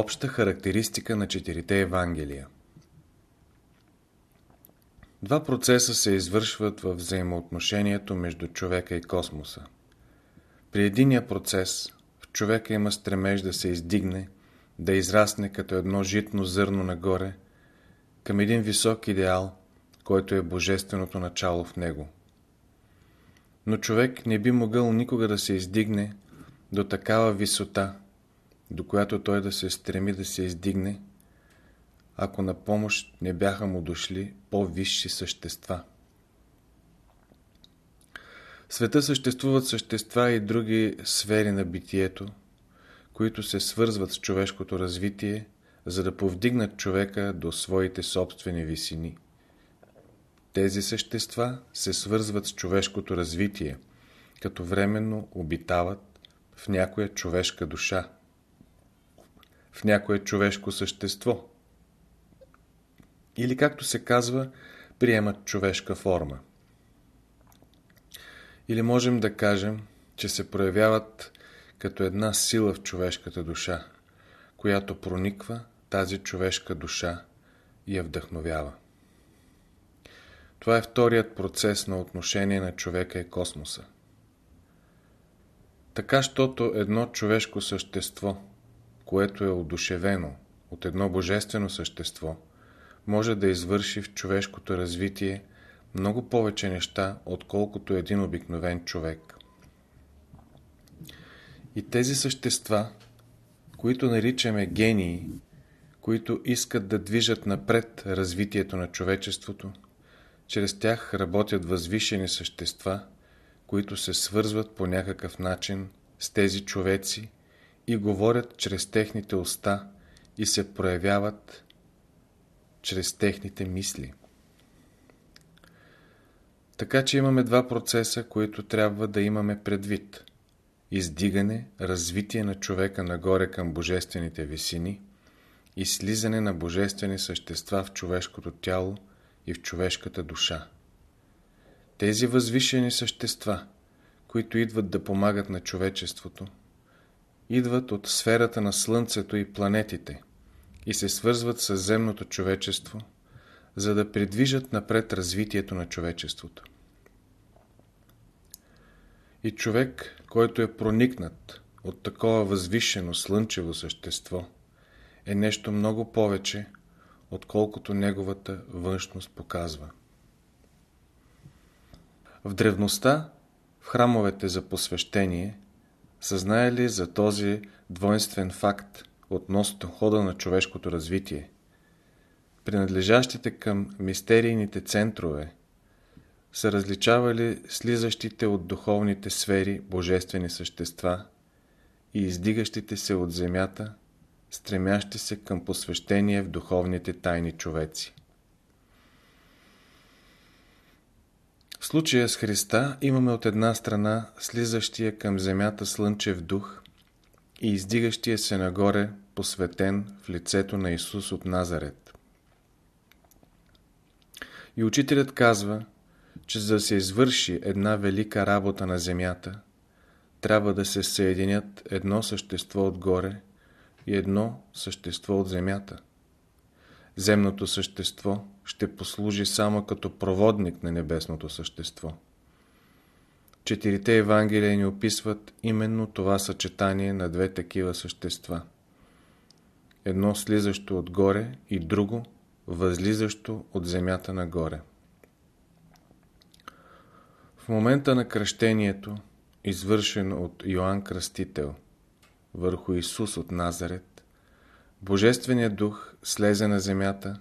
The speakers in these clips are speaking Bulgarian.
Обща характеристика на четирите Евангелия Два процеса се извършват в взаимоотношението между човека и космоса. При единия процес в човека има стремеж да се издигне, да израсне като едно житно зърно нагоре, към един висок идеал, който е божественото начало в него. Но човек не би могъл никога да се издигне до такава висота, до която той да се стреми да се издигне, ако на помощ не бяха му дошли по-висши същества. В света съществуват същества и други сфери на битието, които се свързват с човешкото развитие, за да повдигнат човека до своите собствени висини. Тези същества се свързват с човешкото развитие, като временно обитават в някоя човешка душа, в някое човешко същество. Или, както се казва, приемат човешка форма. Или можем да кажем, че се проявяват като една сила в човешката душа, която прониква тази човешка душа и я вдъхновява. Това е вторият процес на отношение на човека и космоса. Така, щото едно човешко същество, което е одушевено от едно божествено същество, може да извърши в човешкото развитие много повече неща, отколкото един обикновен човек. И тези същества, които наричаме гении, които искат да движат напред развитието на човечеството, чрез тях работят възвишени същества, които се свързват по някакъв начин с тези човеци и говорят чрез техните уста и се проявяват чрез техните мисли. Така че имаме два процеса, които трябва да имаме предвид. Издигане, развитие на човека нагоре към божествените висини и слизане на божествени същества в човешкото тяло и в човешката душа. Тези възвишени същества, които идват да помагат на човечеството, идват от сферата на Слънцето и планетите и се свързват с земното човечество, за да придвижат напред развитието на човечеството. И човек, който е проникнат от такова възвишено слънчево същество, е нещо много повече, отколкото неговата външност показва. В древността, в храмовете за посвещение, са знаели за този двойствен факт относно хода на човешкото развитие. Принадлежащите към мистерийните центрове са различавали слизащите от духовните сфери божествени същества и издигащите се от земята стремящи се към посвещение в духовните тайни човеци. В случая с Христа имаме от една страна слизащия към земята слънчев дух и издигащия се нагоре посветен в лицето на Исус от Назарет. И учителят казва, че за да се извърши една велика работа на земята, трябва да се съединят едно същество отгоре и едно същество от земята. Земното същество ще послужи само като проводник на небесното същество. Четирите Евангелия ни описват именно това съчетание на две такива същества. Едно слизащо отгоре и друго възлизащо от земята нагоре. В момента на кръщението, извършено от Йоанн Кръстител – върху Исус от Назарет, Божественият дух слезе на земята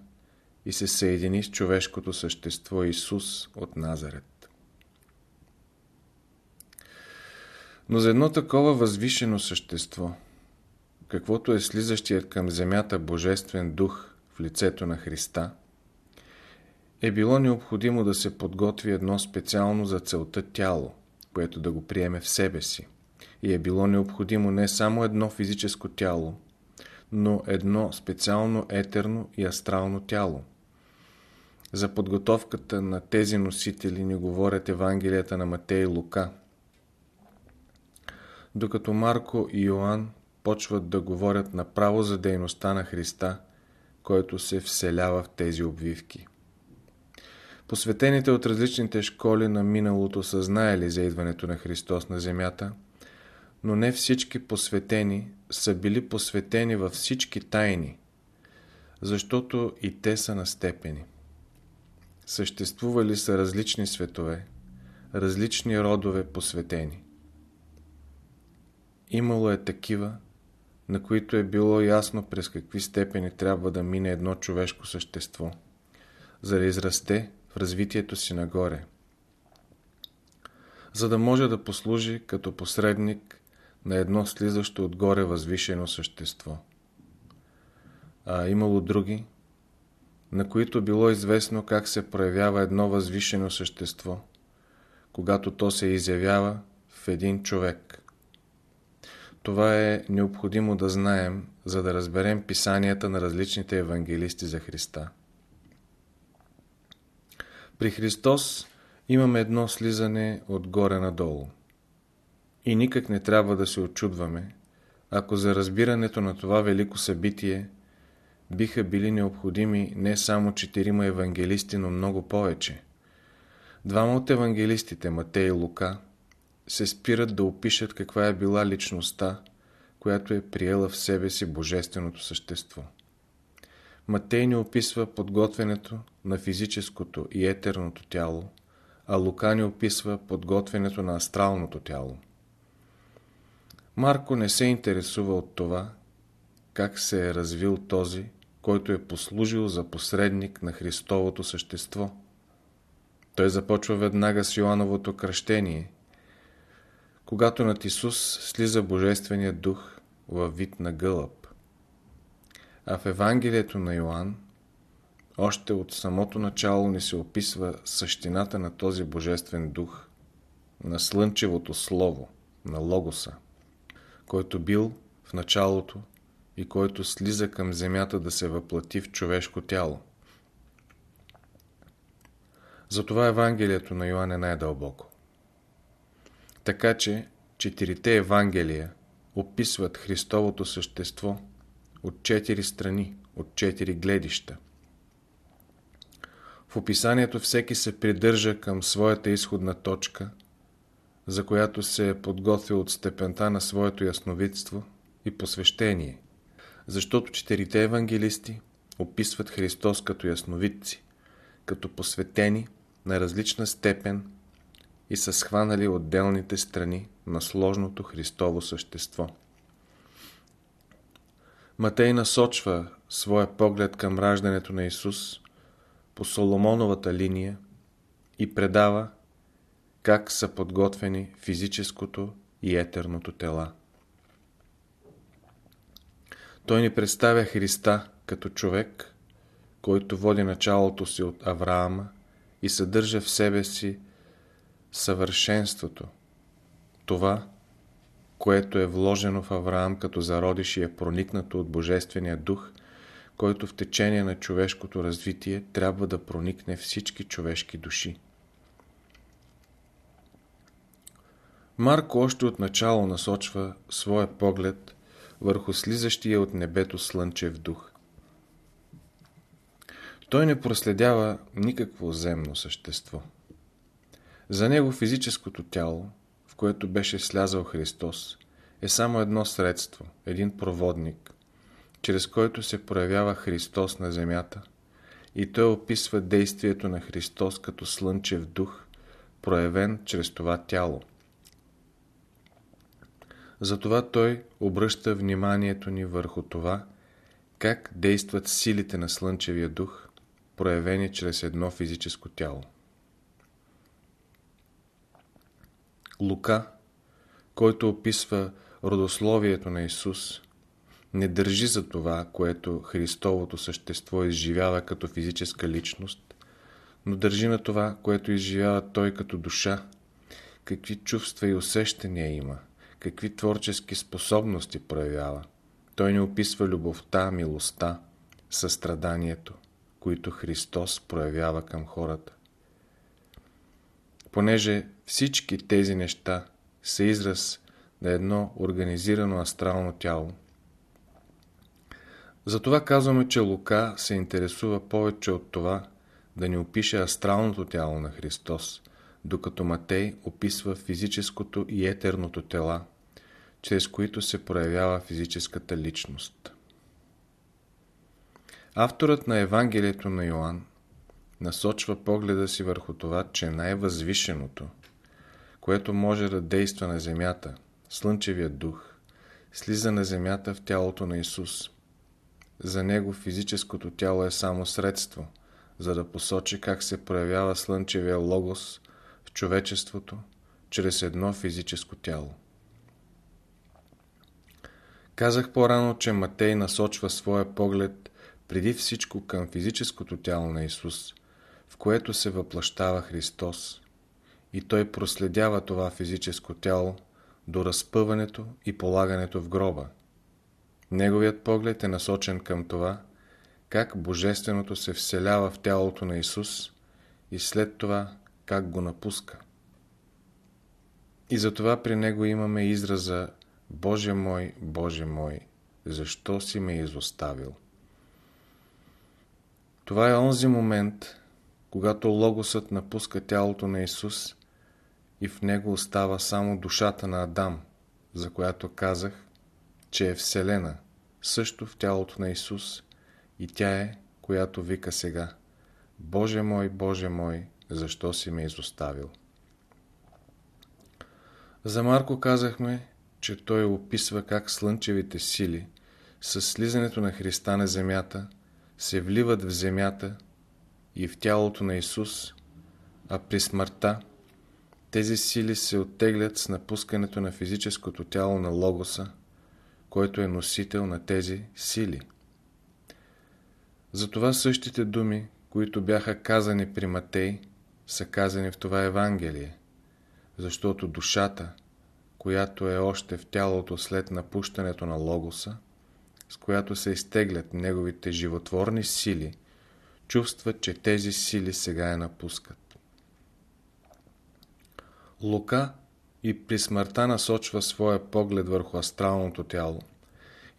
и се съедини с човешкото същество Исус от Назарет. Но за едно такова възвишено същество, каквото е слизащият към земята Божествен дух в лицето на Христа, е било необходимо да се подготви едно специално за целта тяло, което да го приеме в себе си и е било необходимо не само едно физическо тяло, но едно специално етерно и астрално тяло. За подготовката на тези носители ни говорят Евангелията на Матей и Лука, докато Марко и Йоанн започват да говорят направо за дейността на Христа, който се вселява в тези обвивки. Посветените от различните школи на миналото са знаели за идването на Христос на земята, но не всички посветени са били посветени във всички тайни, защото и те са на степени. Съществували са различни светове, различни родове посветени. Имало е такива, на които е било ясно през какви степени трябва да мине едно човешко същество, за да израсте в развитието си нагоре, за да може да послужи като посредник на едно слизащо отгоре възвишено същество. А имало други, на които било известно как се проявява едно възвишено същество, когато то се изявява в един човек. Това е необходимо да знаем, за да разберем писанията на различните евангелисти за Христа. При Христос имаме едно слизане отгоре надолу. И никак не трябва да се очудваме, ако за разбирането на това велико събитие биха били необходими не само четирима евангелисти, но много повече. Двама от евангелистите, Матей и Лука, се спират да опишат каква е била личността, която е приела в себе си Божественото същество. Матей ни описва подготвянето на физическото и етерното тяло, а Лука ни описва подготвянето на астралното тяло. Марко не се интересува от това, как се е развил този, който е послужил за посредник на Христовото същество. Той започва веднага с Йоановото кръщение, когато над Исус слиза Божественият дух във вид на гълъб. А в Евангелието на Йоанн още от самото начало ни се описва същината на този Божествен дух, на Слънчевото Слово, на Логоса, който бил в началото и който слиза към земята да се въплати в човешко тяло. Затова Евангелието на Йоанн е най-дълбоко. Така че четирите Евангелия описват Христовото същество от четири страни, от четири гледища. В описанието всеки се придържа към своята изходна точка, за която се е подготвил от степента на своето ясновидство и посвещение, защото четирите евангелисти описват Христос като ясновидци, като посветени на различна степен и са схванали отделните страни на сложното Христово същество. Матей насочва своя поглед към раждането на Исус по Соломоновата линия и предава как са подготвени физическото и етерното тела. Той ни представя Христа като човек, който води началото си от Авраама и съдържа в себе си съвършенството, това, което е вложено в Авраам като зародиш и е проникнато от Божествения дух, който в течение на човешкото развитие трябва да проникне всички човешки души. Марко още от начало насочва своя поглед върху слизащия от небето слънчев дух. Той не проследява никакво земно същество. За него физическото тяло, в което беше слязал Христос, е само едно средство, един проводник, чрез който се проявява Христос на земята и той описва действието на Христос като слънчев дух, проявен чрез това тяло. Затова той обръща вниманието ни върху това, как действат силите на Слънчевия дух, проявени чрез едно физическо тяло. Лука, който описва родословието на Исус, не държи за това, което Христовото същество изживява като физическа личност, но държи на това, което изживява Той като душа, какви чувства и усещания има, какви творчески способности проявява. Той не описва любовта, милостта, състраданието, които Христос проявява към хората. Понеже всички тези неща са израз на едно организирано астрално тяло – Затова казваме, че Лука се интересува повече от това да ни опише астралното тяло на Христос, докато Матей описва физическото и етерното тела, чрез които се проявява физическата личност. Авторът на Евангелието на Йоанн насочва погледа си върху това, че най-възвишеното, което може да действа на земята, Слънчевият дух, слиза на земята в тялото на Исус. За него физическото тяло е само средство, за да посочи как се проявява Слънчевия логос човечеството чрез едно физическо тяло. Казах по-рано, че Матей насочва своя поглед преди всичко към физическото тяло на Исус, в което се въплащава Христос, и той проследява това физическо тяло до разпъването и полагането в гроба. Неговият поглед е насочен към това, как Божественото се вселява в тялото на Исус и след това как го напуска. И затова при него имаме израза Боже мой, Боже мой, защо си ме изоставил? Това е онзи момент, когато Логосът напуска тялото на Исус и в него остава само душата на Адам, за която казах, че е Вселена, също в тялото на Исус и тя е, която вика сега Боже мой, Боже мой, защо си ме изоставил? За Марко казахме, че той описва как слънчевите сили с слизането на Христа на земята се вливат в земята и в тялото на Исус, а при смъртта тези сили се оттеглят с напускането на физическото тяло на Логоса, който е носител на тези сили. Затова същите думи, които бяха казани при Матей, са казани в това Евангелие, защото душата, която е още в тялото след напущането на Логоса, с която се изтеглят неговите животворни сили, чувства, че тези сили сега я напускат. Лука и при смъртта насочва своя поглед върху астралното тяло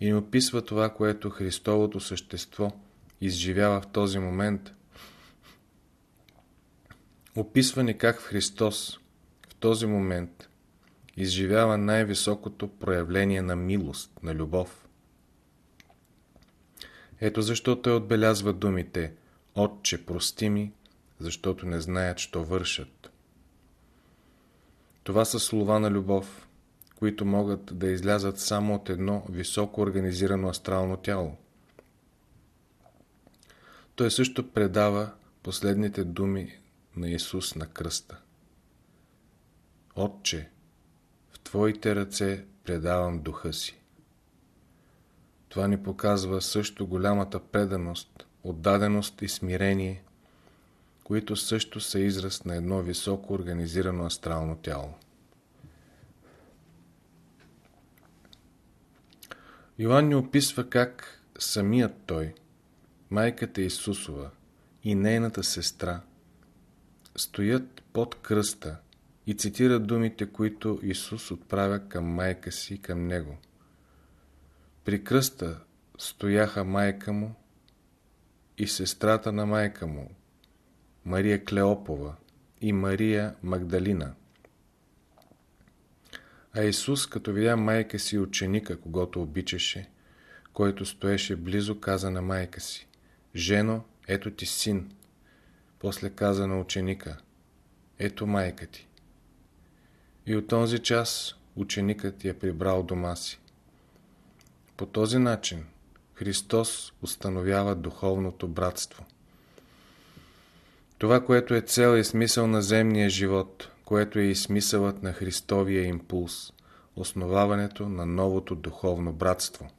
и ни описва това, което Христовото същество изживява в този момент. Описва ни как Христос в този момент изживява най-високото проявление на милост, на любов. Ето защо той отбелязва думите «Отче, прости ми, защото не знаят, що вършат». Това са слова на любов, които могат да излязат само от едно високо организирано астрално тяло. Той също предава последните думи на Исус на кръста. Отче, в Твоите ръце предавам духа си. Това ни показва също голямата преданост, отдаденост и смирение, които също са израз на едно високо организирано астрално тяло. Йоанн ни описва как самият той, майката Исусова и нейната сестра стоят под кръста и цитират думите, които Исус отправя към майка си и към него. При кръста стояха майка му и сестрата на майка му, Мария Клеопова и Мария Магдалина. А Исус, като видя майка си ученика, когато обичаше, който стоеше близо, каза на майка си, Жено, ето ти син. После каза на ученика, ето майка ти. И от този час ученикът я прибрал дома си. По този начин Христос установява духовното братство. Това, което е цел и смисъл на земния живот, което е и смисълът на Христовия импулс, основаването на новото духовно братство,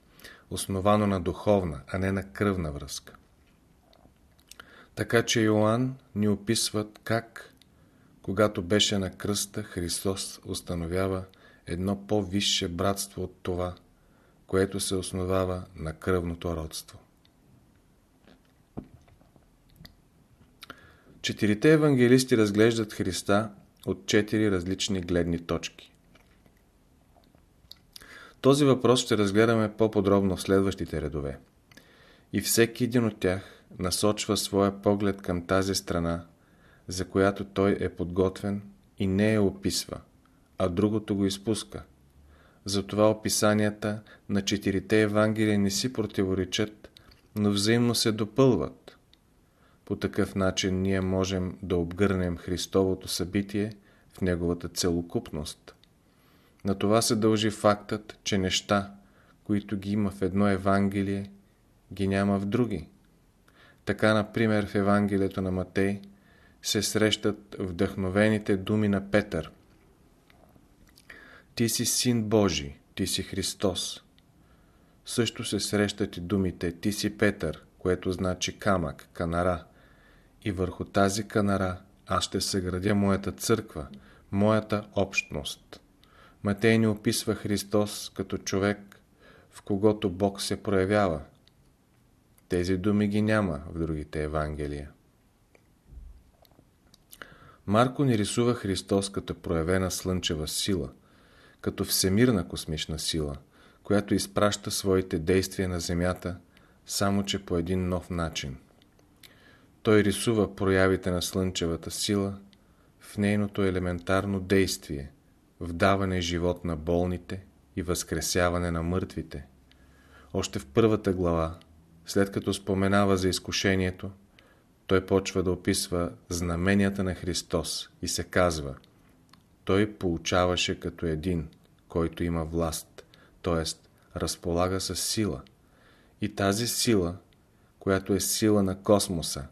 основано на духовна, а не на кръвна връзка. Така че Йоанн ни описват как, когато беше на кръста, Христос установява едно по-висше братство от това, което се основава на кръвното родство. Четирите евангелисти разглеждат Христа от четири различни гледни точки. Този въпрос ще разгледаме по-подробно в следващите редове. И всеки един от тях насочва своя поглед към тази страна, за която той е подготвен и не я описва, а другото го изпуска. Затова описанията на четирите Евангелия не си противоречат, но взаимно се допълват. По такъв начин ние можем да обгърнем Христовото събитие в неговата целокупност. На това се дължи фактът, че неща, които ги има в едно Евангелие, ги няма в други. Така, например, в Евангелието на Матей се срещат вдъхновените думи на Петър. Ти си Син Божий, ти си Христос. Също се срещат и думите Ти си Петър, което значи камък, канара. И върху тази канара аз ще съградя моята църква, моята общност. Матей ни описва Христос като човек, в когото Бог се проявява. Тези думи ги няма в другите Евангелия. Марко ни рисува Христос като проявена слънчева сила, като всемирна космична сила, която изпраща своите действия на Земята, само че по един нов начин. Той рисува проявите на слънчевата сила в нейното елементарно действие, в даване живот на болните и възкресяване на мъртвите. Още в първата глава, след като споменава за изкушението, той почва да описва знаменията на Христос и се казва Той получаваше като един, който има власт, т.е. разполага с сила. И тази сила, която е сила на космоса,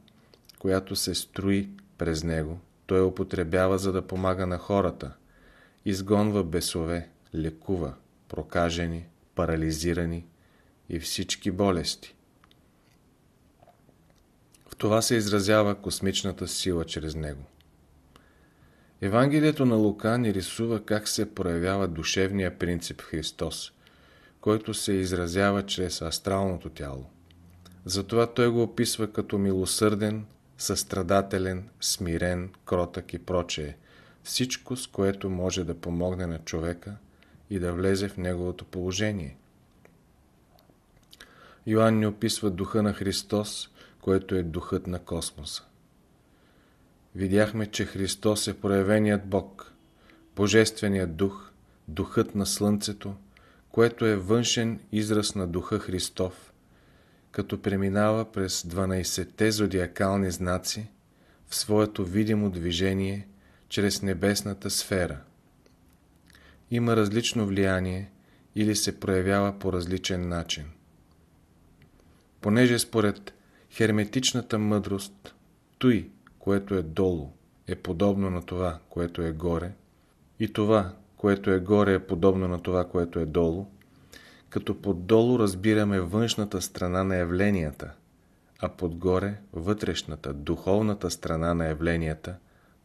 която се строи през него, той употребява за да помага на хората, изгонва бесове, лекува, прокажени, парализирани и всички болести това се изразява космичната сила чрез него. Евангелието на Лука ни рисува как се проявява душевния принцип Христос, който се изразява чрез астралното тяло. Затова той го описва като милосърден, състрадателен, смирен, кротък и прочее. Всичко, с което може да помогне на човека и да влезе в неговото положение. Йоанн ни описва духа на Христос, което е духът на космоса. Видяхме, че Христос е проявеният Бог, Божественият дух, духът на Слънцето, което е външен израз на духа Христов, като преминава през 12-те зодиакални знаци в своето видимо движение чрез небесната сфера. Има различно влияние или се проявява по различен начин. Понеже според Херметичната мъдрост, той, което е долу, е подобно на това, което е горе, и това, което е горе, е подобно на това, което е долу, като поддолу разбираме външната страна на явленията, а подгоре вътрешната, духовната страна на явленията,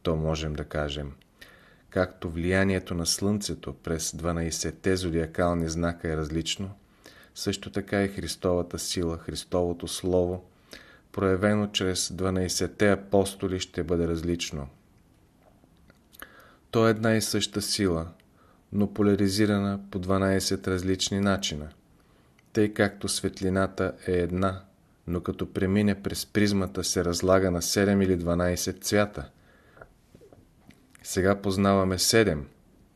то можем да кажем. Както влиянието на Слънцето през 12-те зодиакални знака е различно, също така и Христовата сила, Христовото Слово – проявено чрез 12-те апостоли, ще бъде различно. То е една и съща сила, но поляризирана по 12 различни начина. Тъй както светлината е една, но като премине през призмата се разлага на 7 или 12 цвята. Сега познаваме 7,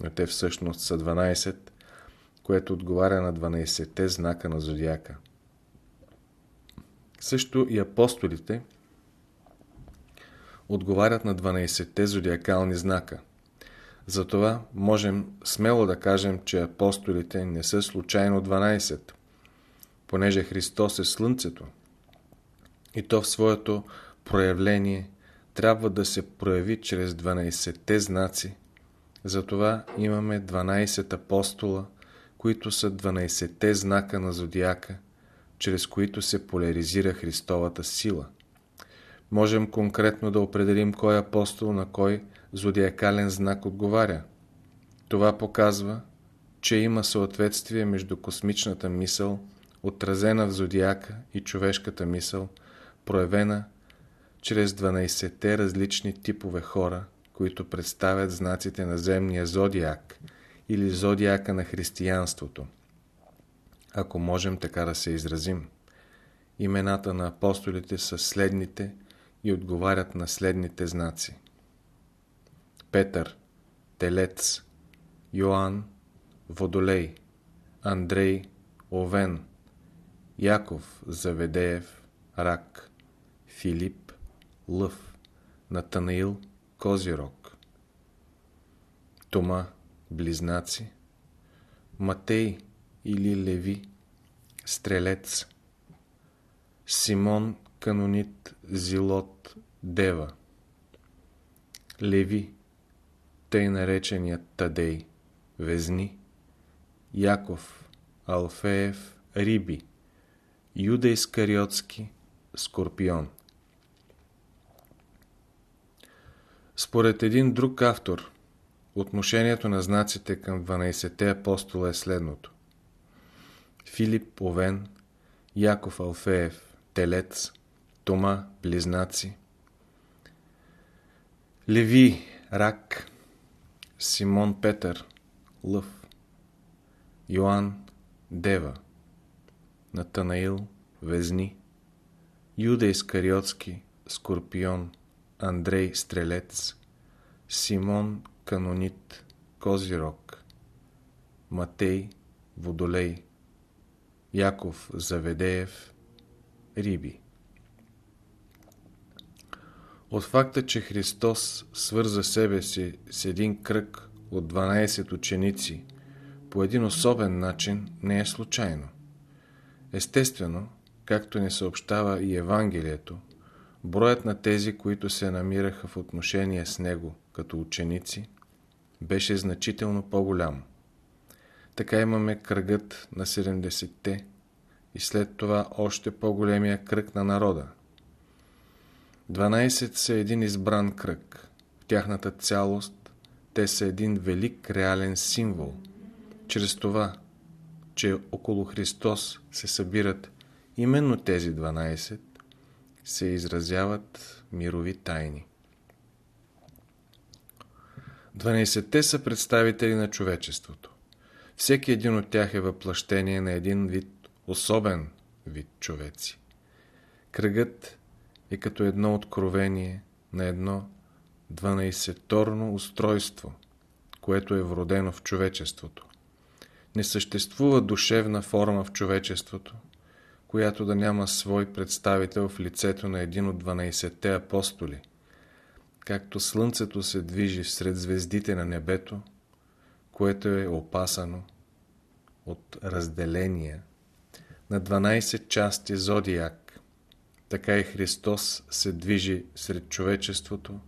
но те всъщност са 12, което отговаря на 12-те знака на зодиака. Също и апостолите отговарят на 12-те зодиакални знака. Затова можем смело да кажем, че апостолите не са случайно 12, понеже Христос е Слънцето и то в своето проявление трябва да се прояви чрез 12-те знаци. Затова имаме 12 апостола, които са 12-те знака на зодиака – чрез които се поляризира Христовата сила. Можем конкретно да определим кой апостол на кой зодиакален знак отговаря. Това показва, че има съответствие между космичната мисъл, отразена в зодиака и човешката мисъл, проявена чрез 12-те различни типове хора, които представят знаците на земния зодиак или зодиака на християнството ако можем така да се изразим. имената на апостолите са следните и отговарят на следните знаци. Петър, Телец, Йоанн, Водолей, Андрей, Овен, Яков, Заведеев, Рак, Филип, Лъв, Натанаил, Козирог, Тома, Близнаци, Матей или Леви, Стрелец, Симон, Канонит, Зилот, Дева, Леви, тъй нареченият Тадей, Везни, Яков, Алфеев, Риби, Юда Искариотски, Скорпион. Според един друг автор, отношението на знаците към 12-те апостола е следното. Филип Овен, Яков Алфеев, Телец, Тома, Близнаци, Леви, Рак, Симон Петър, Лъв, Йоанн, Дева, Натанаил, Везни, Юда Искариотски, Скорпион, Андрей Стрелец, Симон Канонит, Козирог, Матей, Водолей, Яков Заведеев, Риби. От факта, че Христос свърза себе си с един кръг от 12 ученици по един особен начин, не е случайно. Естествено, както ни съобщава и Евангелието, броят на тези, които се намираха в отношение с Него като ученици, беше значително по-голям. Така имаме кръгът на 70-те и след това още по-големия кръг на народа. 12 са един избран кръг. В тяхната цялост те са един велик реален символ. Чрез това, че около Христос се събират именно тези 12, се изразяват мирови тайни. 12-те са представители на човечеството. Всеки един от тях е въплъщение на един вид, особен вид човеци. Кръгът е като едно откровение на едно 12-торно устройство, което е вродено в човечеството. Не съществува душевна форма в човечеството, която да няма свой представител в лицето на един от 12-те апостоли. Както Слънцето се движи сред звездите на небето, което е опасано от разделения на 12 части зодиак, така и Христос се движи сред човечеството,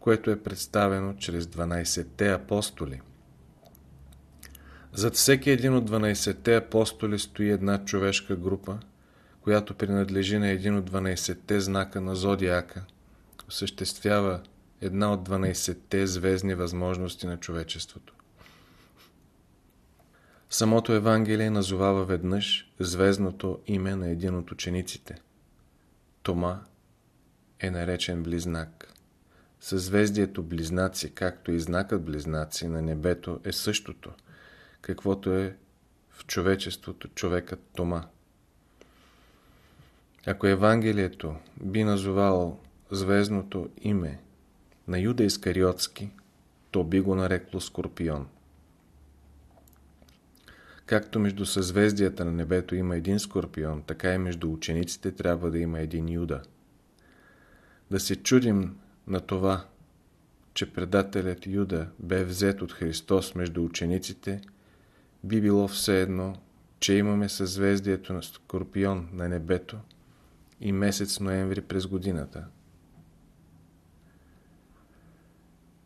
което е представено чрез 12-те апостоли. Зад всеки един от 12-те апостоли стои една човешка група, която принадлежи на един от 12-те знака на зодиака, осъществява една от 12-те звездни възможности на човечеството. Самото Евангелие назовава веднъж звездното име на един от учениците. Тома е наречен Близнак. Съзвездието Близнаци, както и знакът Близнаци на небето е същото – каквото е в човечеството човекът Тома. Ако Евангелието би назовало звездното име на Юда Искариотски, то би го нарекло Скорпион. Както между съзвездията на небето има един Скорпион, така и между учениците трябва да има един Юда. Да се чудим на това, че предателят Юда бе взет от Христос между учениците – би било все едно, че имаме съзвездието на Скорпион на небето и месец ноември през годината.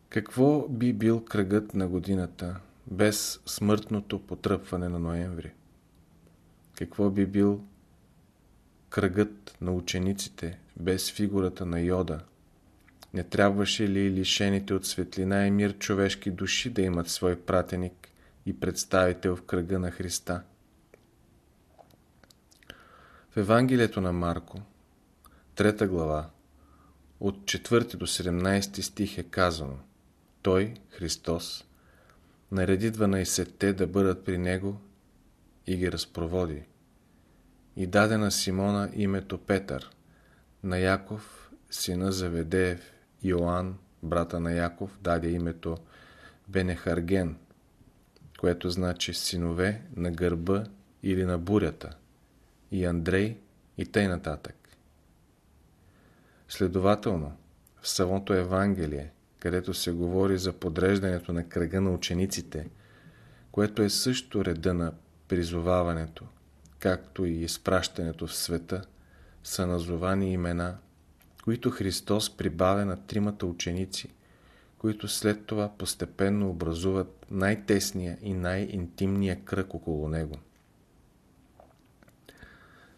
Какво би бил кръгът на годината без смъртното потръпване на ноември? Какво би бил кръгът на учениците без фигурата на Йода? Не трябваше ли лишените от светлина и мир човешки души да имат свой пратеник и представител в кръга на Христа. В Евангелието на Марко, 3 глава, от 4 до 17 стих е казано Той, Христос, нареди 12-те да бъдат при Него и ги разпроводи. и даде на Симона името Петър, на Яков, сина Заведеев, Йоанн, брата на Яков, даде името Бенехарген, което значи синове на гърба или на бурята, и Андрей, и тъй нататък. Следователно, в самото Евангелие, където се говори за подреждането на кръга на учениците, което е също реда на призоваването, както и изпращането в света, са назовани имена, които Христос прибавя на тримата ученици, които след това постепенно образуват най-тесния и най-интимния кръг около Него.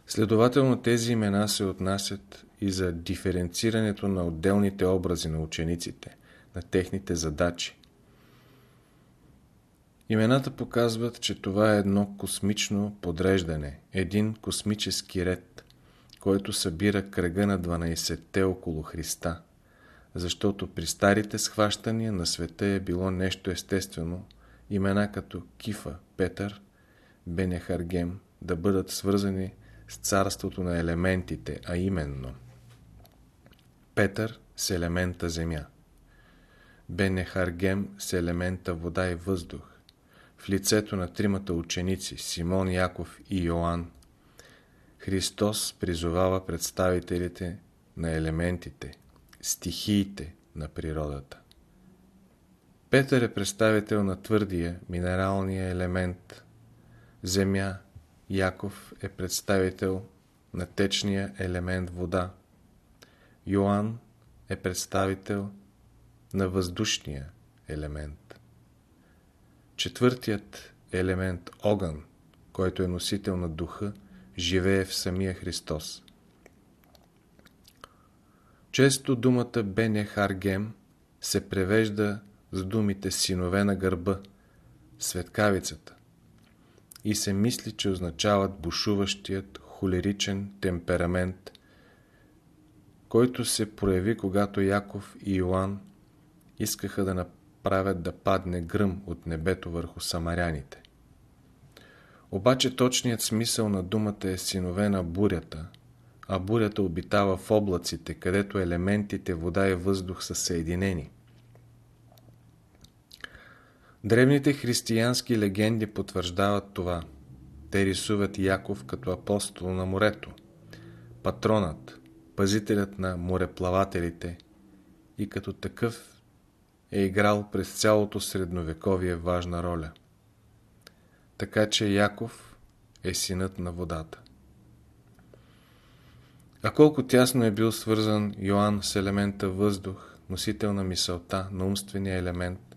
Следователно тези имена се отнасят и за диференцирането на отделните образи на учениците, на техните задачи. Имената показват, че това е едно космично подреждане, един космически ред, който събира кръга на 12-те около Христа, защото при старите схващания на света е било нещо естествено, имена като Кифа, Петър, Бенехаргем да бъдат свързани с царството на елементите, а именно Петър с елемента земя, Бенехаргем с елемента вода и въздух, в лицето на тримата ученици Симон, Яков и Йоанн, Христос призовава представителите на елементите, стихиите на природата. Петър е представител на твърдия, минералния елемент. Земя, Яков е представител на течния елемент вода, Йоанн е представител на въздушния елемент. Четвъртият елемент огън, който е носител на духа, живее в самия Христос. Често думата Бене Харгем се превежда с думите синове на гърба, светкавицата и се мисли, че означават бушуващият холеричен темперамент, който се прояви, когато Яков и Йоанн искаха да направят да падне гръм от небето върху самаряните. Обаче точният смисъл на думата е синове на бурята, а бурята обитава в облаците, където елементите вода и въздух са съединени. Древните християнски легенди потвърждават това. Те рисуват Яков като апостол на морето, патронът, пазителят на мореплавателите и като такъв е играл през цялото средновековие важна роля така че Яков е синът на водата. А колко тясно е бил свързан Йоанн с елемента въздух, носител на мисълта, на умствения елемент,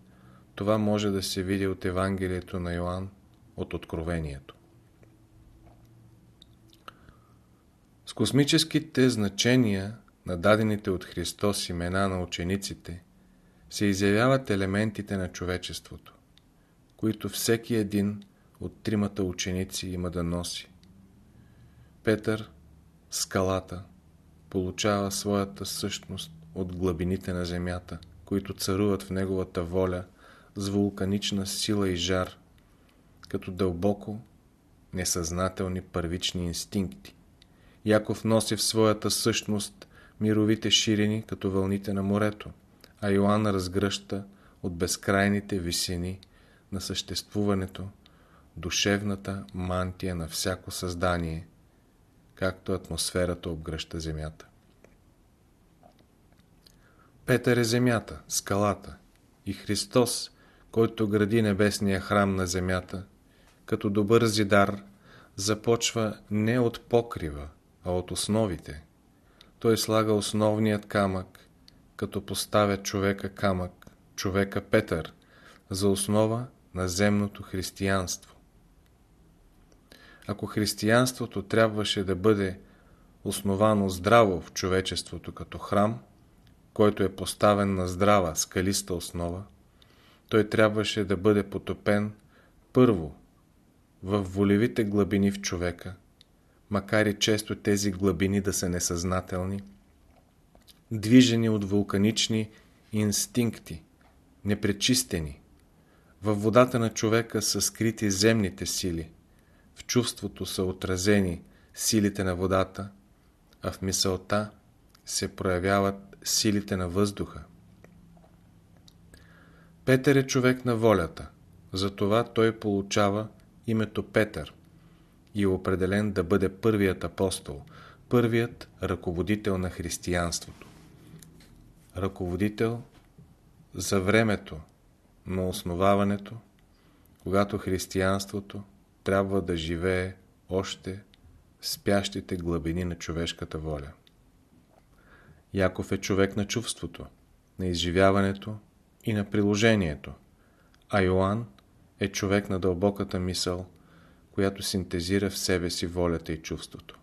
това може да се види от Евангелието на Йоанн, от Откровението. С космическите значения на дадените от Христос имена на учениците се изявяват елементите на човечеството, които всеки един от тримата ученици има да носи. Петър, скалата, получава своята същност от глъбините на земята, които царуват в неговата воля с вулканична сила и жар, като дълбоко несъзнателни първични инстинкти. Яков носи в своята същност мировите ширини, като вълните на морето, а Йоанн разгръща от безкрайните висини на съществуването душевната мантия на всяко създание, както атмосферата обгръща земята. Петър е земята, скалата и Христос, който гради небесния храм на земята, като добър зидар, започва не от покрива, а от основите. Той слага основният камък, като поставя човека камък, човека Петър, за основа на земното християнство. Ако християнството трябваше да бъде основано здраво в човечеството като храм, който е поставен на здрава, скалиста основа, той трябваше да бъде потопен първо в волевите глъбини в човека, макар и често тези глъбини да са несъзнателни, движени от вулканични инстинкти, непречистени. Във водата на човека са скрити земните сили – в чувството са отразени силите на водата, а в мисълта се проявяват силите на въздуха. Петър е човек на волята, затова той получава името Петър и е определен да бъде първият апостол, първият ръководител на християнството. Ръководител за времето на основаването, когато християнството трябва да живее още в спящите глъбини на човешката воля. Яков е човек на чувството, на изживяването и на приложението, а Йоанн е човек на дълбоката мисъл, която синтезира в себе си волята и чувството.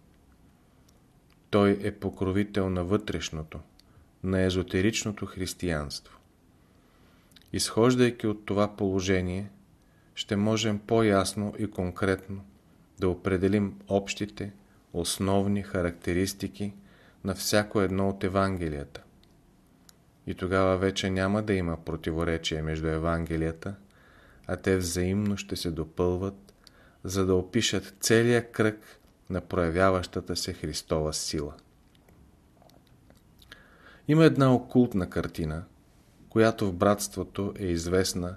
Той е покровител на вътрешното, на езотеричното християнство. Изхождайки от това положение, ще можем по-ясно и конкретно да определим общите, основни характеристики на всяко едно от Евангелията. И тогава вече няма да има противоречие между Евангелията, а те взаимно ще се допълват, за да опишат целия кръг на проявяващата се Христова сила. Има една окултна картина, която в братството е известна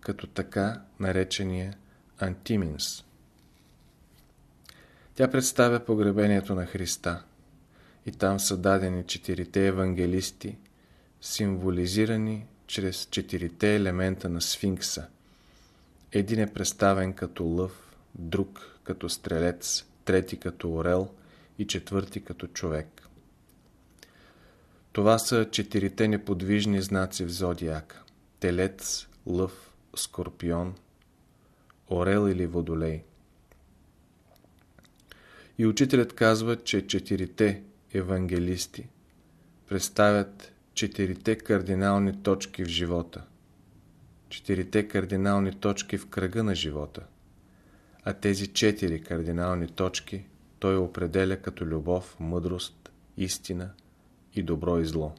като така наречения Антиминс. Тя представя погребението на Христа и там са дадени четирите евангелисти, символизирани чрез четирите елемента на сфинкса. Един е представен като лъв, друг като стрелец, трети като орел и четвърти като човек. Това са четирите неподвижни знаци в зодиака. Телец, лъв, скорпион, орел или водолей. И учителят казва, че четирите евангелисти представят четирите кардинални точки в живота. Четирите кардинални точки в кръга на живота. А тези четири кардинални точки той определя като любов, мъдрост, истина и добро и зло.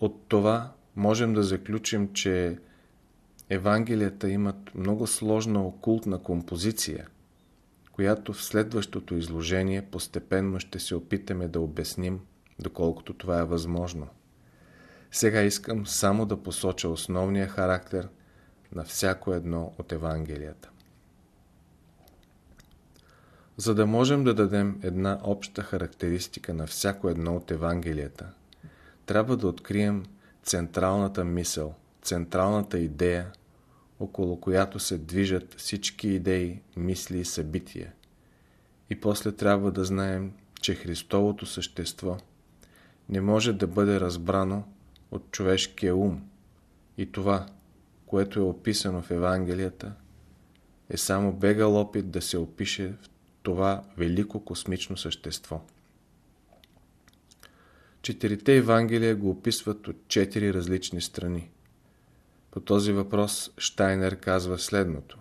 От това можем да заключим, че Евангелията имат много сложна окултна композиция, която в следващото изложение постепенно ще се опитаме да обясним, доколкото това е възможно. Сега искам само да посоча основния характер на всяко едно от Евангелията. За да можем да дадем една обща характеристика на всяко едно от Евангелията, трябва да открием централната мисъл, централната идея, около която се движат всички идеи, мисли и събития. И после трябва да знаем, че Христовото същество не може да бъде разбрано от човешкия ум. И това, което е описано в Евангелията, е само бегал опит да се опише в това велико космично същество. Четирите Евангелия го описват от четири различни страни. По този въпрос Штайнер казва следното.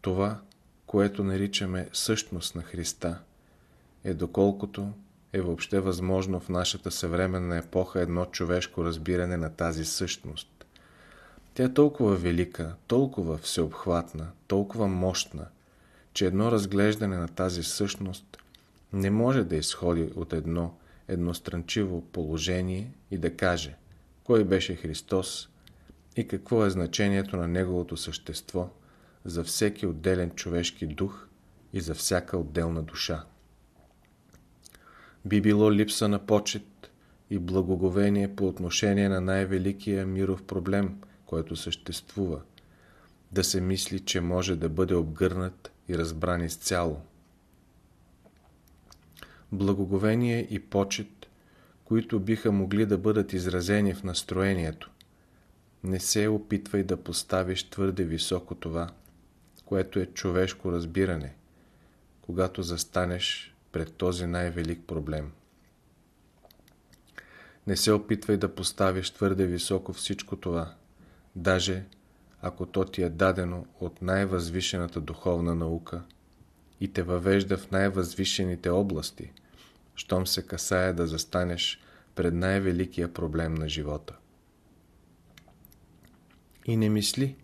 Това, което наричаме същност на Христа, е доколкото е въобще възможно в нашата съвременна епоха едно човешко разбиране на тази същност. Тя е толкова велика, толкова всеобхватна, толкова мощна, че едно разглеждане на тази същност не може да изходи от едно едностранчиво положение и да каже кой беше Христос и какво е значението на Неговото същество за всеки отделен човешки дух и за всяка отделна душа. Би било липса на почет и благоговение по отношение на най-великия миров проблем, който съществува, да се мисли, че може да бъде обгърнат и разбран изцяло. Благоговение и почет, които биха могли да бъдат изразени в настроението. Не се опитвай да поставиш твърде високо това, което е човешко разбиране, когато застанеш пред този най-велик проблем. Не се опитвай да поставиш твърде високо всичко това, даже ако то ти е дадено от най-възвишената духовна наука и те въвежда в най-възвишените области, щом се касае да застанеш пред най-великия проблем на живота. И не мисли,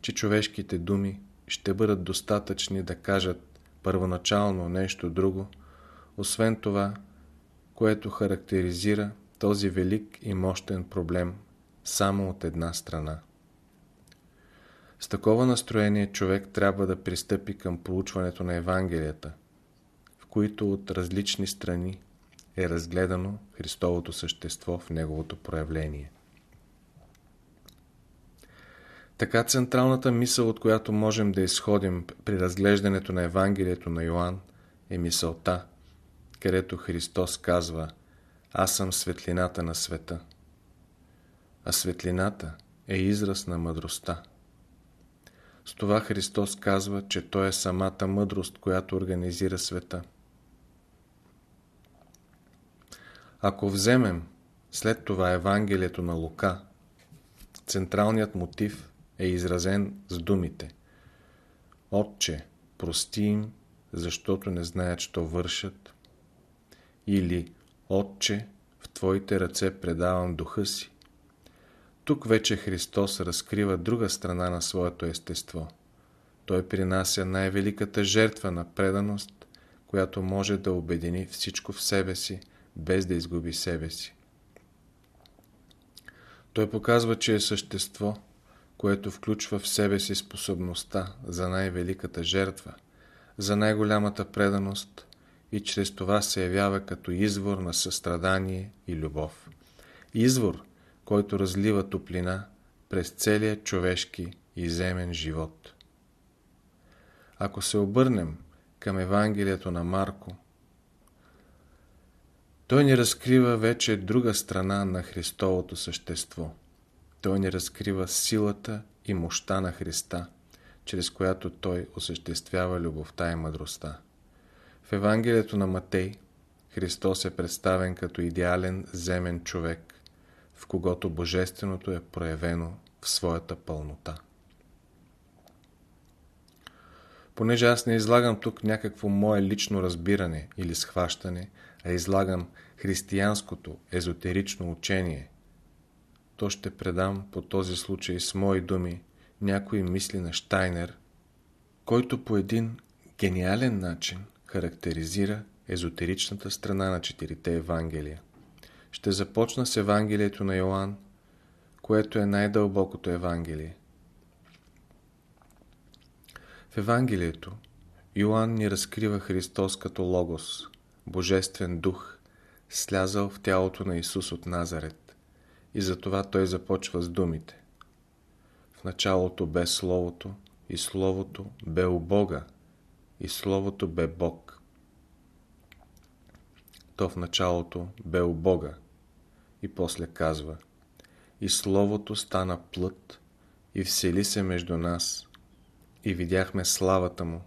че човешките думи ще бъдат достатъчни да кажат първоначално нещо друго, освен това, което характеризира този велик и мощен проблем само от една страна. С такова настроение човек трябва да пристъпи към проучването на Евангелията, в които от различни страни е разгледано Христовото същество в неговото проявление. Така централната мисъл, от която можем да изходим при разглеждането на Евангелието на Йоанн, е мисълта, където Христос казва «Аз съм светлината на света». А светлината е израз на мъдростта. С това Христос казва, че Той е самата мъдрост, която организира света. Ако вземем след това Евангелието на Лука, централният мотив е изразен с думите Отче, прости им, защото не знаят, що вършат, или Отче, в Твоите ръце предавам духа си. Тук вече Христос разкрива друга страна на своето естество. Той принася най-великата жертва на преданост, която може да обедини всичко в себе си, без да изгуби себе си. Той показва, че е същество, което включва в себе си способността за най-великата жертва, за най-голямата преданост и чрез това се явява като извор на състрадание и любов. Извор, който разлива топлина през целия човешки и земен живот. Ако се обърнем към Евангелието на Марко, той ни разкрива вече друга страна на Христовото същество. Той ни разкрива силата и мощта на Христа, чрез която Той осъществява любовта и мъдростта. В Евангелието на Матей Христос е представен като идеален земен човек, в когото Божественото е проявено в своята пълнота. Понеже аз не излагам тук някакво мое лично разбиране или схващане, а излагам християнското езотерично учение, то ще предам по този случай с мои думи някои мисли на Штайнер, който по един гениален начин характеризира езотеричната страна на четирите Евангелия. Ще започна с Евангелието на Йоанн, което е най-дълбокото Евангелие. В Евангелието Йоанн ни разкрива Христос като Логос, Божествен дух, слязал в тялото на Исус от Назарет. И затова той започва с думите. В началото бе Словото, и Словото бе у Бога, и Словото бе Бог. То в началото бе у Бога. И после казва И Словото стана плът и всели се между нас и видяхме славата му,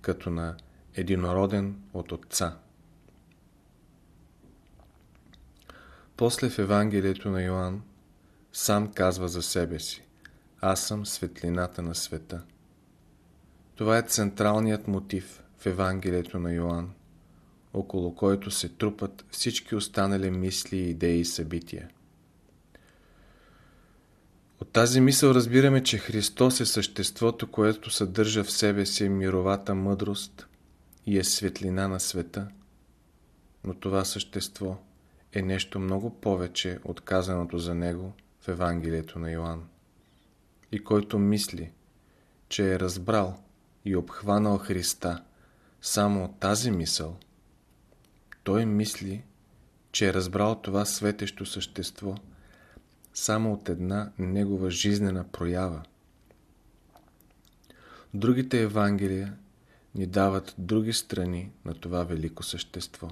като на единороден от Отца. После в Евангелието на Йоанн сам казва за себе си Аз съм светлината на света. Това е централният мотив в Евангелието на Йоанн, около който се трупат всички останали мисли, идеи и събития. От тази мисъл разбираме, че Христос е съществото, което съдържа в себе си мировата мъдрост и е светлина на света. Но това същество е нещо много повече от казаното за него в Евангелието на Йоанн. И който мисли, че е разбрал и обхванал Христа само от тази мисъл, той мисли, че е разбрал това светещо същество само от една негова жизнена проява. Другите Евангелия ни дават други страни на това велико същество.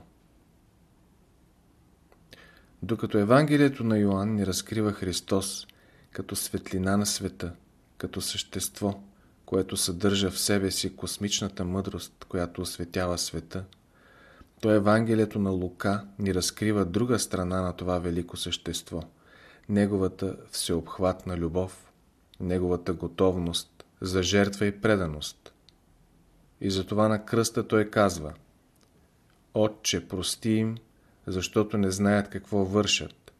Докато Евангелието на Йоанн ни разкрива Христос като светлина на света, като същество, което съдържа в себе си космичната мъдрост, която осветява света, то Евангелието на Лука ни разкрива друга страна на това велико същество, неговата всеобхватна любов, неговата готовност за жертва и преданост. И затова на кръста той казва Отче, прости им, защото не знаят какво вършат.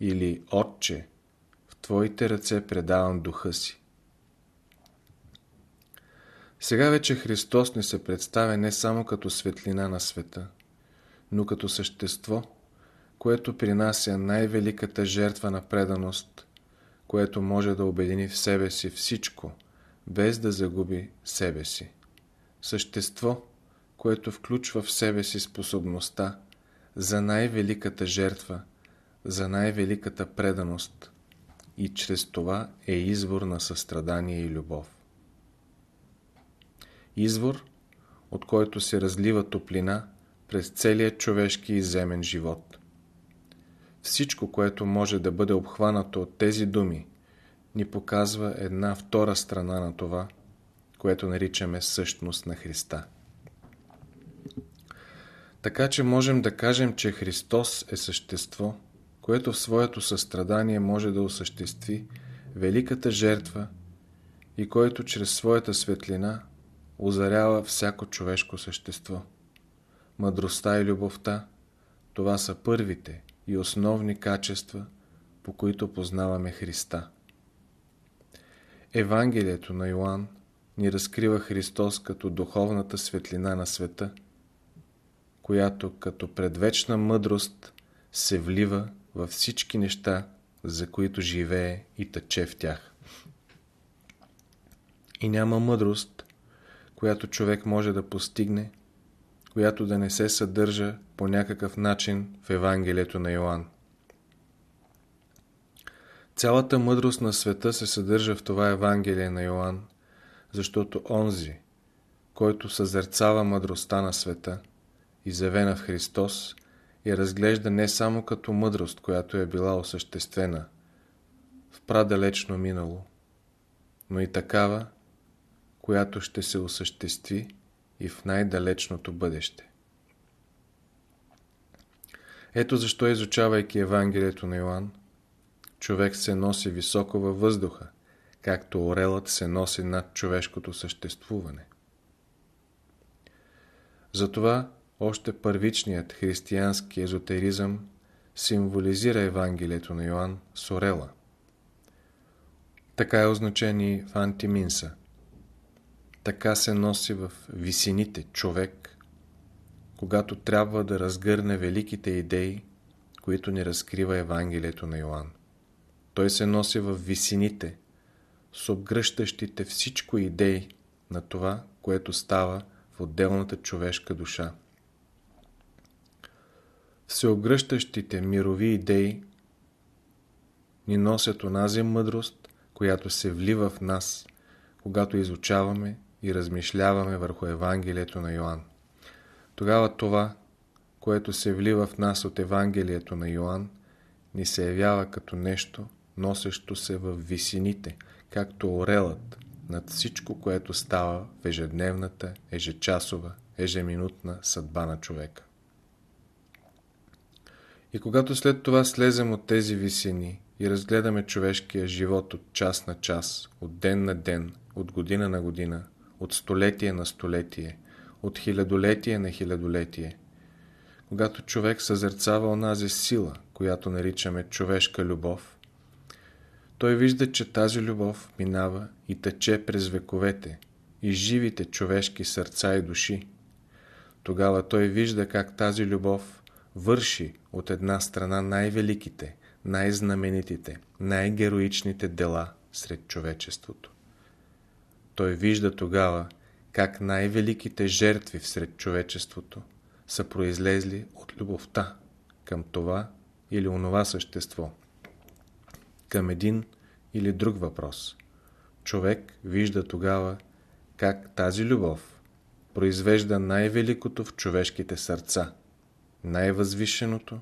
Или Отче, в Твоите ръце предавам духа си. Сега вече Христос не се представя не само като светлина на света, но като същество, което принася най-великата жертва на преданост, което може да обедини в себе си всичко, без да загуби себе си. Същество, което включва в себе си способността за най-великата жертва, за най-великата преданост и чрез това е извор на състрадание и любов. Извор, от който се разлива топлина през целия човешки и земен живот. Всичко, което може да бъде обхванато от тези думи, ни показва една втора страна на това, което наричаме същност на Христа. Така че можем да кажем, че Христос е същество, което в своето състрадание може да осъществи великата жертва и който чрез своята светлина озарява всяко човешко същество. Мъдростта и любовта – това са първите и основни качества, по които познаваме Христа. Евангелието на Йоанн ни разкрива Христос като духовната светлина на света, която като предвечна мъдрост се влива във всички неща, за които живее и тъче в тях. И няма мъдрост, която човек може да постигне, която да не се съдържа по някакъв начин в Евангелието на Йоанн. Цялата мъдрост на света се съдържа в това Евангелие на Йоанн, защото онзи, който съзерцава мъдростта на света, изявена в Христос, я разглежда не само като мъдрост, която е била осъществена в прадалечно минало, но и такава, която ще се осъществи и в най-далечното бъдеще. Ето защо, изучавайки Евангелието на Йоанн, човек се носи високо във въздуха, както орелът се носи над човешкото съществуване. Затова още първичният християнски езотеризъм символизира Евангелието на Йоанн с орела. Така е означени в Антиминса. Така се носи в висините човек, когато трябва да разгърне великите идеи, които ни разкрива Евангелието на Йоанн. Той се носи в висините, с обгръщащите всичко идеи на това, което става в отделната човешка душа. Всеобгръщащите мирови идеи ни носят онази мъдрост, която се влива в нас, когато изучаваме и размишляваме върху Евангелието на Йоанн. Тогава това, което се влива в нас от Евангелието на Йоанн, ни се явява като нещо, носещо се в висините, както орелът над всичко, което става в ежедневната, ежечасова, ежеминутна съдба на човека. И когато след това слезем от тези висини и разгледаме човешкия живот от час на час, от ден на ден, от година на година, от столетие на столетие, от хилядолетие на хилядолетие, когато човек съзерцава онази сила, която наричаме човешка любов, той вижда, че тази любов минава и тече през вековете и живите човешки сърца и души. Тогава той вижда как тази любов върши от една страна най-великите, най-знаменитите, най-героичните дела сред човечеството. Той вижда тогава как най-великите жертви всред човечеството са произлезли от любовта към това или онова същество, към един или друг въпрос. Човек вижда тогава как тази любов произвежда най-великото в човешките сърца, най-възвишеното,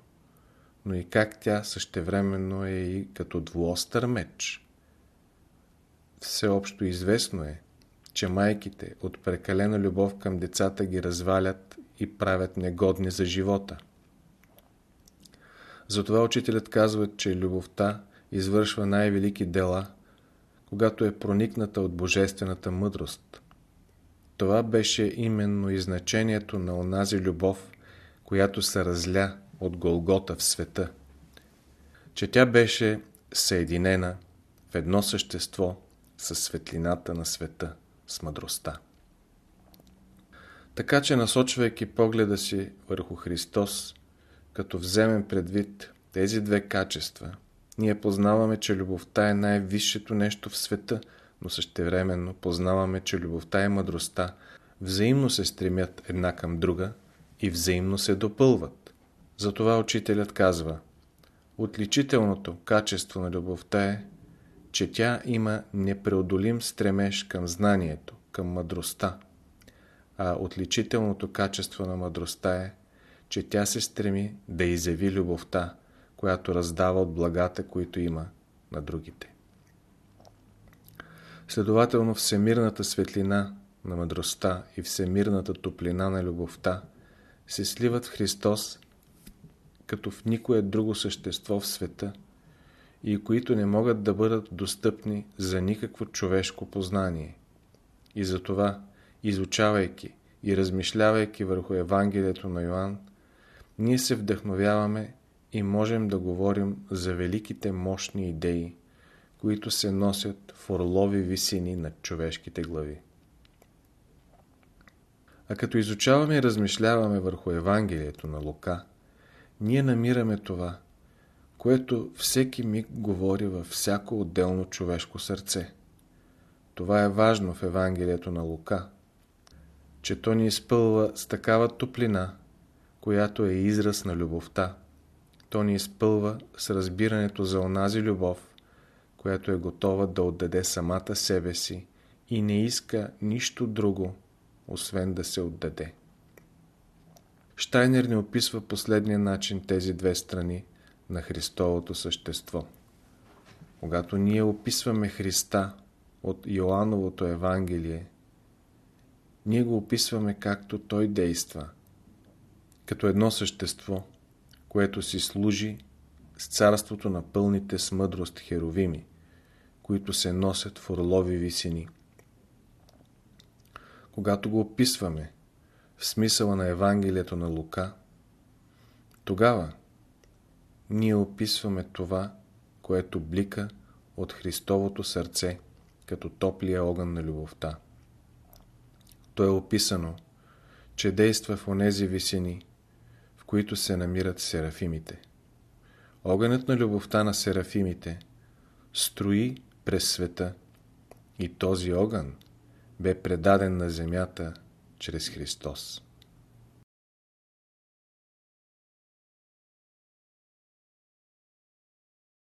но и как тя същевременно е и като двуостър меч. Всеобщо известно е, че майките от прекалена любов към децата ги развалят и правят негодни за живота. Затова учителят казва, че любовта извършва най-велики дела, когато е проникната от божествената мъдрост. Това беше именно и значението на онази любов, която се разля от Голгота в света. Че тя беше съединена в едно същество с светлината на света, с мъдростта. Така че насочвайки погледа си върху Христос, като вземем предвид тези две качества, ние познаваме, че любовта е най-висшето нещо в света, но същевременно познаваме, че любовта и мъдростта взаимно се стремят една към друга и взаимно се допълват. Затова учителят казва Отличителното качество на любовта е, че тя има непреодолим стремеж към знанието, към мъдростта. А отличителното качество на мъдростта е, че тя се стреми да изяви любовта, която раздава от благата, които има на другите. Следователно, всемирната светлина на мъдростта и всемирната топлина на любовта се сливат в Христос като в никое друго същество в света и които не могат да бъдат достъпни за никакво човешко познание. И затова, изучавайки и размишлявайки върху Евангелието на Йоанн, ние се вдъхновяваме и можем да говорим за великите мощни идеи, които се носят в орлови висини над човешките глави. А като изучаваме и размишляваме върху Евангелието на Лука, ние намираме това, което всеки миг говори във всяко отделно човешко сърце. Това е важно в Евангелието на Лука, че то ни изпълва с такава топлина, която е израз на любовта. То ни изпълва с разбирането за онази любов, която е готова да отдаде самата себе си и не иска нищо друго, освен да се отдаде. Штайнер ни описва последния начин тези две страни на Христовото същество. Когато ние описваме Христа от Йоановото Евангелие, ние го описваме както Той действа, като едно същество, което си служи с царството на пълните с мъдрост херовими, които се носят в орлови висини. Когато го описваме в смисъла на Евангелието на Лука, тогава ние описваме това, което блика от Христовото сърце, като топлия огън на любовта. То е описано, че действа в онези висини, в които се намират серафимите. Огънът на любовта на серафимите строи през света и този огън бе предаден на земята чрез Христос.